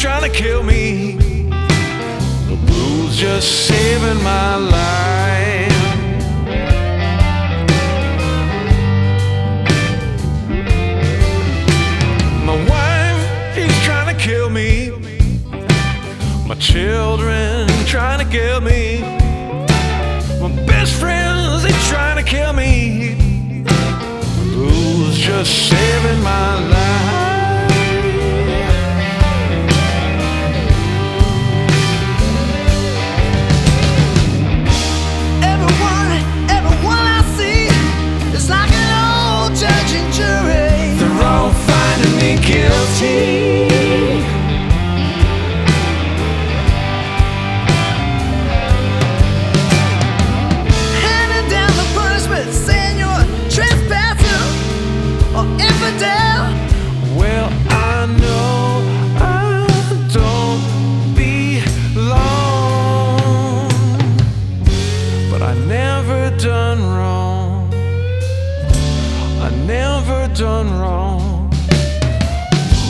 trying to kill me. The blues just saving my life. My wife, she's trying to kill me. My children trying to kill me. My best friends, they trying to kill me. The blues just saving my life.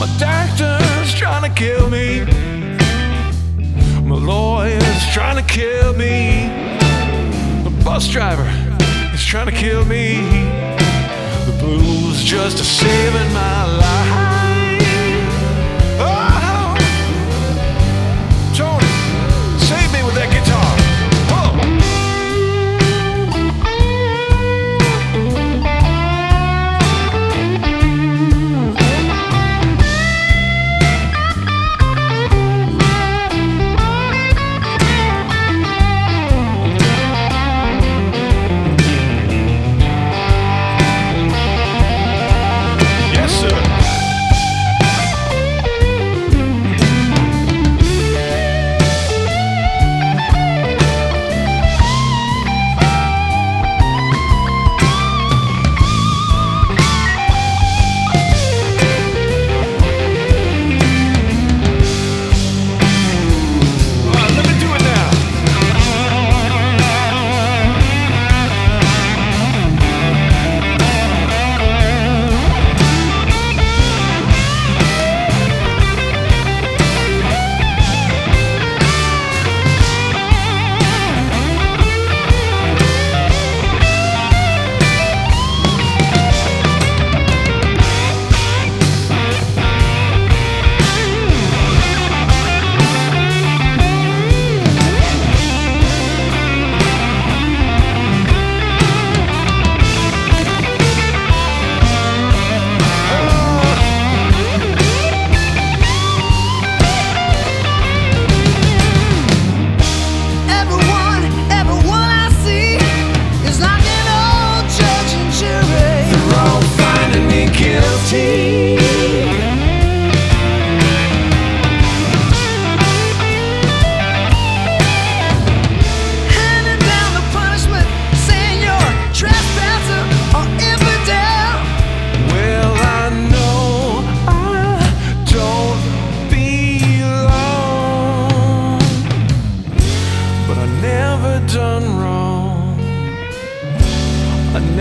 My doctor's trying to kill me. My lawyer's trying to kill me. The bus driver is trying to kill me. The blues just a saving my life.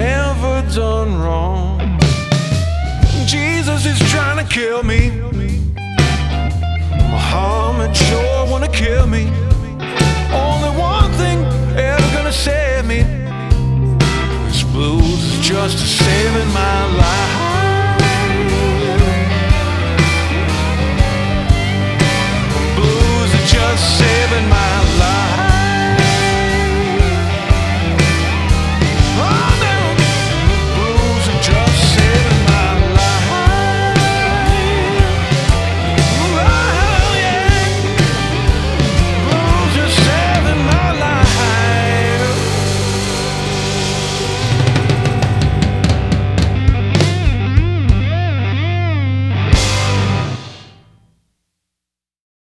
Never done wrong. Jesus is trying to kill me. Muhammad sure wanna kill me. Only one thing ever gonna save me. This blues is just saving my life.